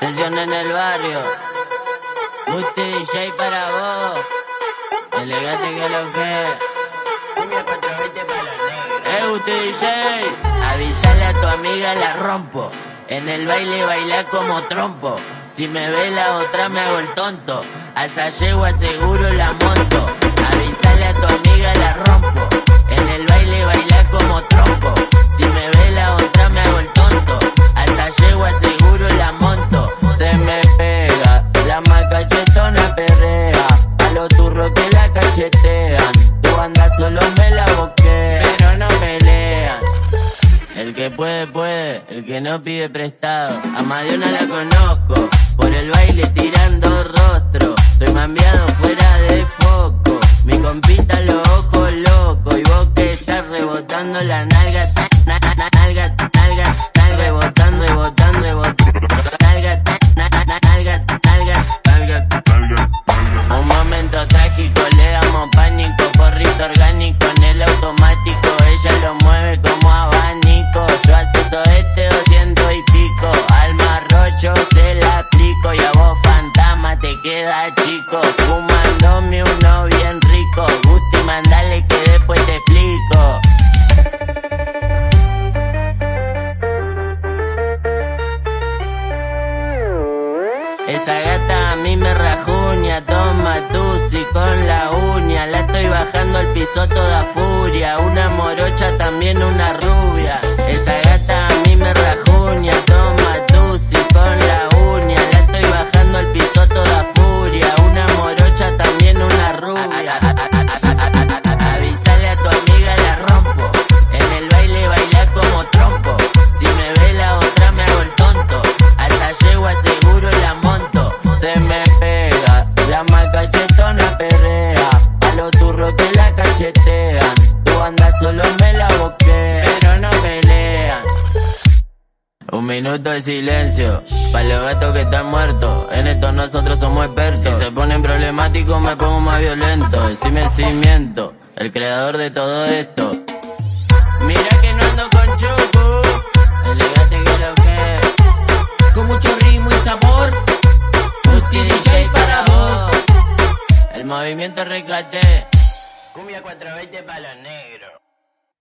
Sesión en el barrio. Gusti DJ para vos. Elegante que lo que. Eh, Gusti DJ. Avisale a tu amiga la rompo. En el baile baila como trompo. Si me ve la otra me hago el tonto. A esa yegua seguro la monto. Avisale a tu amiga la rompo. En el baile baila cachetean. Tu anda solo me la boquea. Pero no pelean. El que puede, puede, el que no pide prestado. A Mariona la conozco, por el baile tirando rostro. Estoy mambiado fuera de foco. Mi compita los ojos locos. Y vos que estás rebotando la nalga, na- na- na- nalga, nalga, orgánico en el automático, ella lo mueve como abanico, yo acceso este 200 y pico, al marrocho se la aplico y a vos fantasma te queda chico, fumándome uno bien rico, Gusti mandale que después te explico. Esa gata a mí me rajuña, toma tusi con piso toda furia, una morocha también una rubia. Esa gata a mí me rajuña, toma tusi con la uña, la estoy bajando al piso toda furia, una morocha también una rubia. Minuto de silencio, para los gatos que están muertos, en esto nosotros somos expertos. Si se ponen problemáticos me pongo más violento, decime si miento, el creador de todo esto. Mira que no ando con chucu, elegante que lo que. Con mucho ritmo y sabor. Gusti DJ para vos. El movimiento rescate. Cumbia 420 para los negros.